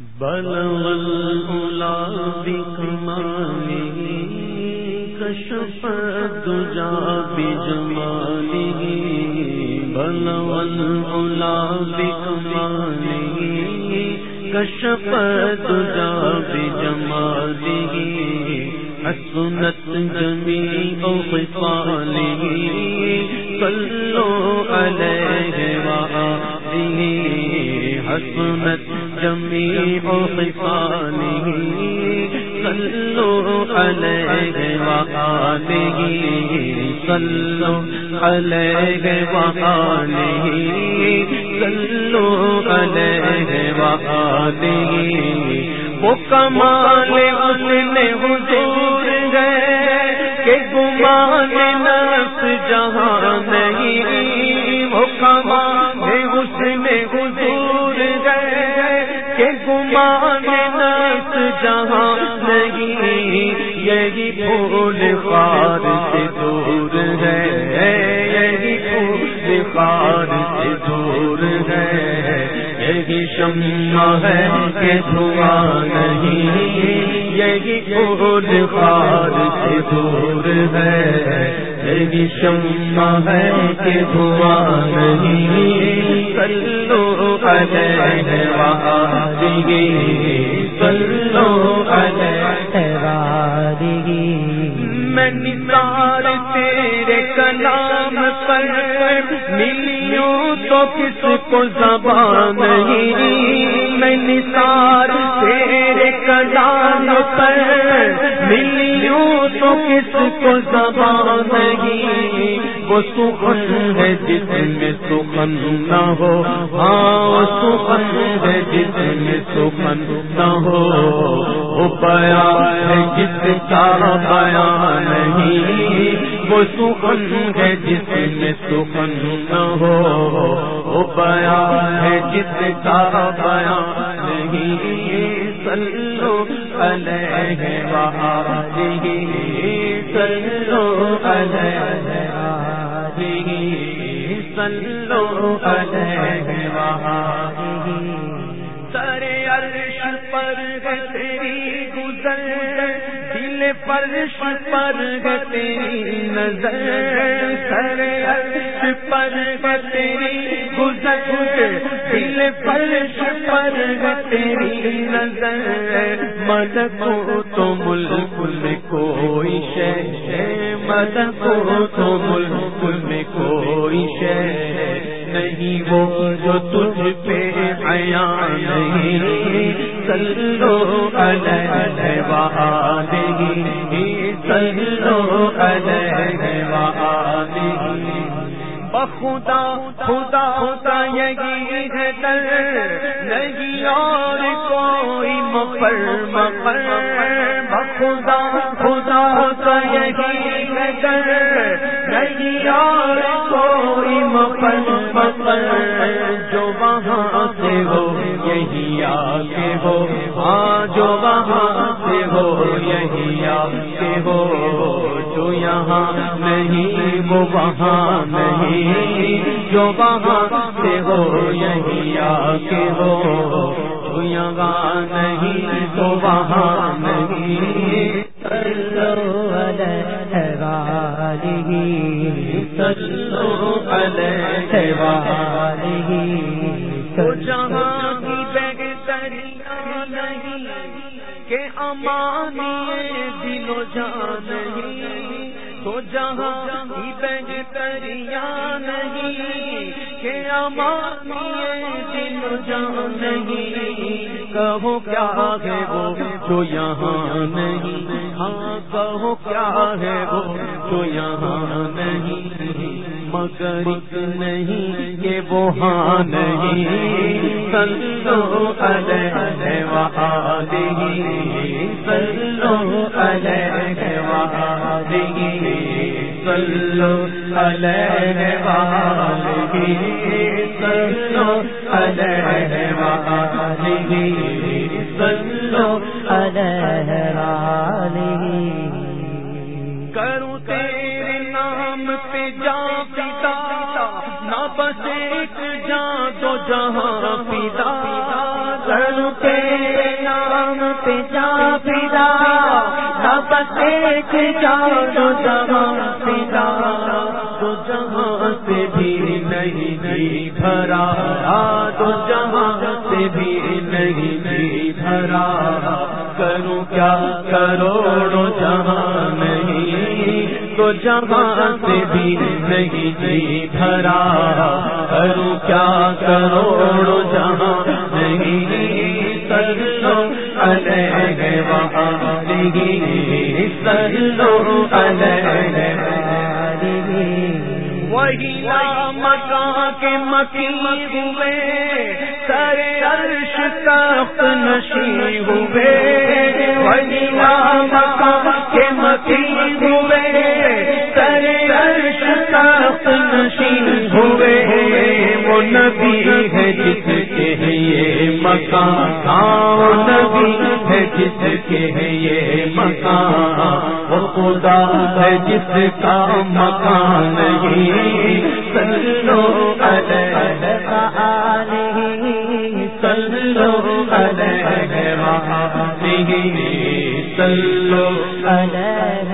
بلولا بکمانی کشف دجا بجمانی بلولا بکمانی کشف دجا بجمانی حسنت جمی او خفالی صلو علیہ وآلہ، حسنت جمی او خفالی صلو علیہ وآلہ صلو علیہ وآلہ صلو علیہ وآلہ وہ کمال اس نے حضور گئے کہ گمان نفس جہاں نہیں۔ نہیں، یہی پھول خار سے دور ہے، یہی پھول خار سے دور ہے، یہی شمع ہے کہ دھواں نہیں، یہی پھول خار سے دور ہے، یہی شمع ہے کہ دھواں نہیں، سلو علیہ وآلہ سلو وآلہ میں نثار تیرے کلام پر ملیوں تو کس کو زبان نہیں؟ میں نثار تیرے کلام پر ملیوں تو کس کو زبان نہیں؟ وہ سخن ہے جس میں سخن نہ ہو۔ ہاں سخن ہے جس میں سخن نہ ہو۔ وہ بیان ہے جس کا بیان نہیں۔ وہ سخن ہے جس میں سخن نہ ہو، وہ بیان ہے جس کا بیان نہیں۔ سلو علیہ وآلہ سلو علیہ سلو علیہ وآلہ۔ سرے عرش پر تیری گزر۔ دل فرش پر تیری نظر سرے عرش پر تیری گزر، دل فرش پر تیری نظر۔ مد کو تو ملک میں کوئی شہ مد کو تو ملک میں کوئی شہ نہیں وہ جو تجھ پہ آیا نہیں سلو علیہ بخدا خدا ہوتا یہی ہے در نہیں اور کوئی مفر مفر۔ بخدا خدا ہوتا یہی ہے در نہیں اور کوئی مفر مفر۔ جو وہاں سے ہو، یہی آگے ہو۔ ہاں جو وہاں سے ہو، یہی آگے ہو۔ جو یہاں نہیں، وہ وہاں نہیں۔ جو وہاں سے ہو یہی آ کے ہو یہاں نہیں تو وہاں دل جان نہیں، کہو کیا ہے وہ جو یہاں نہیں؟ ہاں کہو کیا ہے وہ جو یہاں نہیں؟ مگر نہیں کہ وہ ہاں نہیں۔ سلو علیہ وآلہ سلو علیہ وآلہ سلو علیہ وآلہ سلو علیہ وآلہ سلو علیہ وآلہ کروں تیرے نام پہ جا پیتا نہ بس ایک جان تو جہاں پیتا کروں تیرے نام پہ جا پیدا بس ایک جہاں تو جہاں سے بھی نہیں جی بھرا تو جہاں سے بھی نہیں جی بھرا کروں کیا کروڑوں جہاں نہیں تو جہاں سے بھی نہیں جی بھرا کروں کیا کروڑوں جہاں نہیں سلو وہاں نہیں۔ وہی مکان کے مکی ہوئے، سر عرش تخت نشی ہوئے۔ وہی مکان کے مکی ہوئے، سر عرش تخت نشی ہوئے۔ وہ نبی ہے جس کے ہے یہ مکان۔ نبی ہے جس کے ہے یہ مکان۔ خدا ہے جس کا مکان نہیں سلو الگ سلو الگ سلو الگ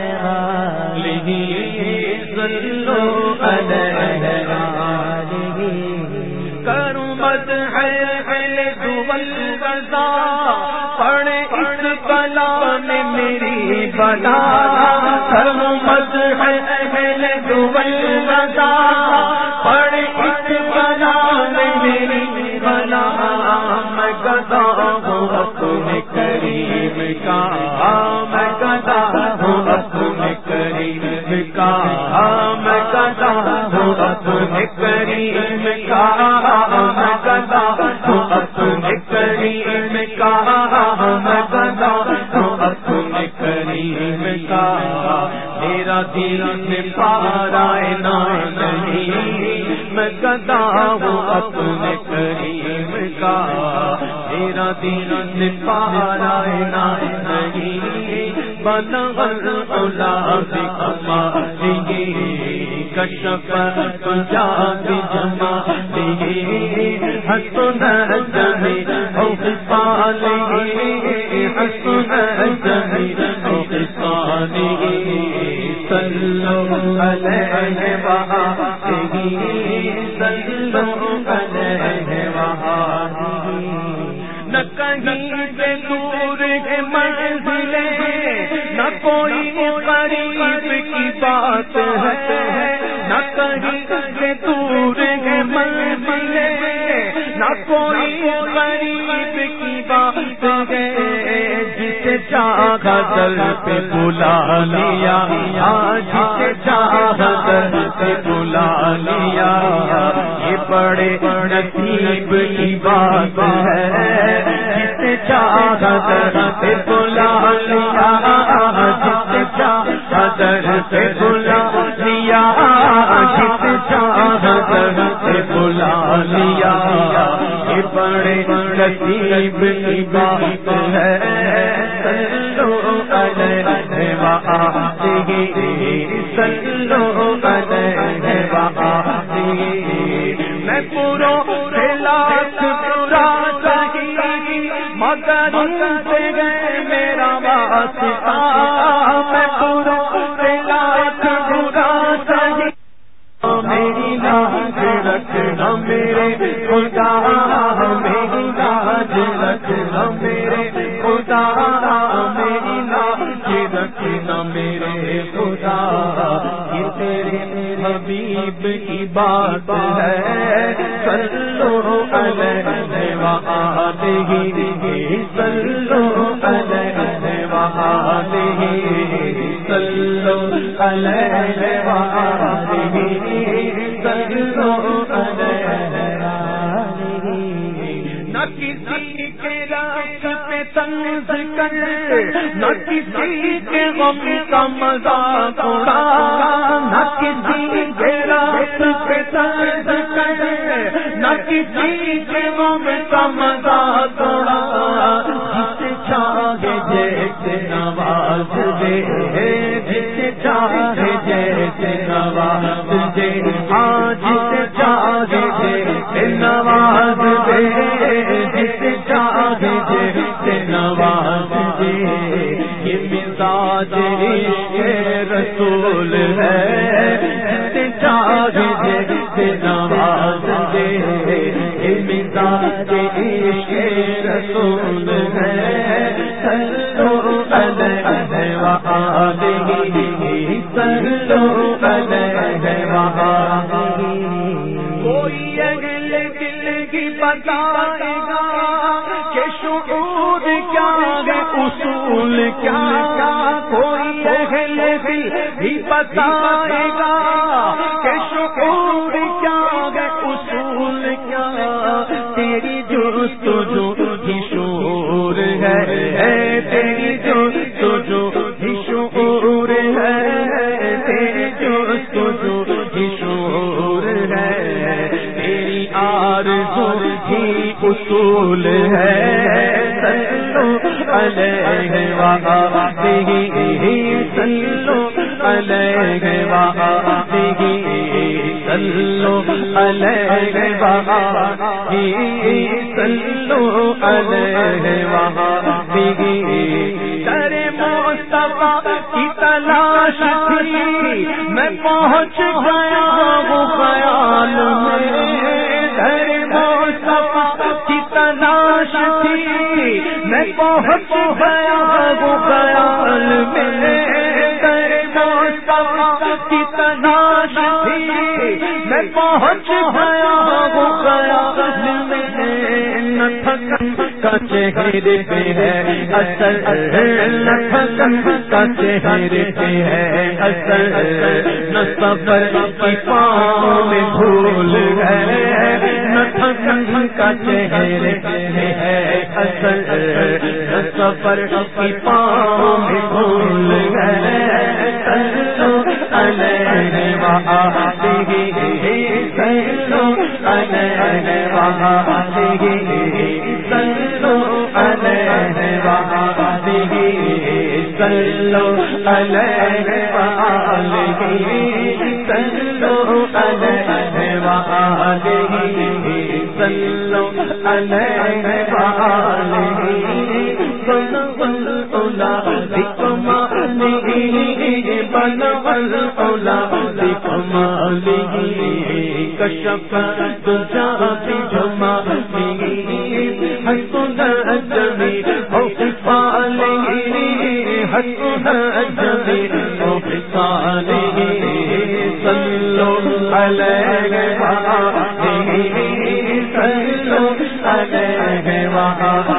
سلو الگ کروں ہے دول بزا پڑے اس بلا میں میری بلا کا میرا دل میں پارا نہیں، میں گدا ہوں اپنے کریم کا۔ میرا دل میں پارا نہیں بنا اولا کما کشپ جا بھی جما ہسن جمی او پالی ہسن نہ کوئی قریب کی بات ہے جسے چاہا دل پہ بلا لیا جسے چاہا دل پہ بلا لیا۔ یہ بڑے نصیب کی بات ہے، جسے چاہا دل پہ بلا لیا۔ جسے چاہا دل پہ نصیب کی بات ہے سلو سلو میں پورو لاکھ پورا چاہیے مگر سے گئے میرا واسطہ۔ میں پورو لاکھ پورا چاہیے میری لاج رکھنا میرے خدا۔ کی بات ہے۔ سلو الگ وہاں سلو الگ وہاں سلو الگ وہاں نہ کسی کے راس پہ تنز کر، نہ کسی کے غم کا مزاق اڑا۔ کسی کے غم کا مزاق اڑا چاہے جیسے نواز دے جسے چاہے جیسے نواز دے۔ ہاں چاہے جیسے نواز دے چاہے جیسے نواز مزاج رسول ہے۔ نواز دے مزاج رسول ہے سلو علیہ وآلہ سلو علیہ وآلہ کوئی دل کی بتائے گا کہ شعور کیا ہے اصول کیا کوئی اگل دل بھی بتائے گا اصول ہے سلو علیہ وآلہ سلو علیہ وآلہ سلو علیہ وآلہ سلو علیہ وآلہ ترے مصطفیٰ کی تلاش تھی میں پہنچ میں پہنچ گیا وہ خیال میں کی تلاش تھی۔ میں پہنچ گیا وہ خیال میں کا چہرے پہ ہے۔ اصل نفسن کا چہرے پہ ہے۔ اصل نہ سفر کی پاؤں میں بھول گئے نفسن کا چہرے پہ ہے۔ اصل سفر کی پاؤں میں بھول گئے۔ سلو علیہ وآلہ، سلو علیہ وآلہ، سلو علیہ وآلہ، سلو علیہ وآلہ، سلو علیہ وآلہ، سلو علیہ وآلہ۔ بن بن اولا کمالی بن اولا کمالی کشپ تجا بھی جمالی پالی پالی سلو علیہ سلو علیہ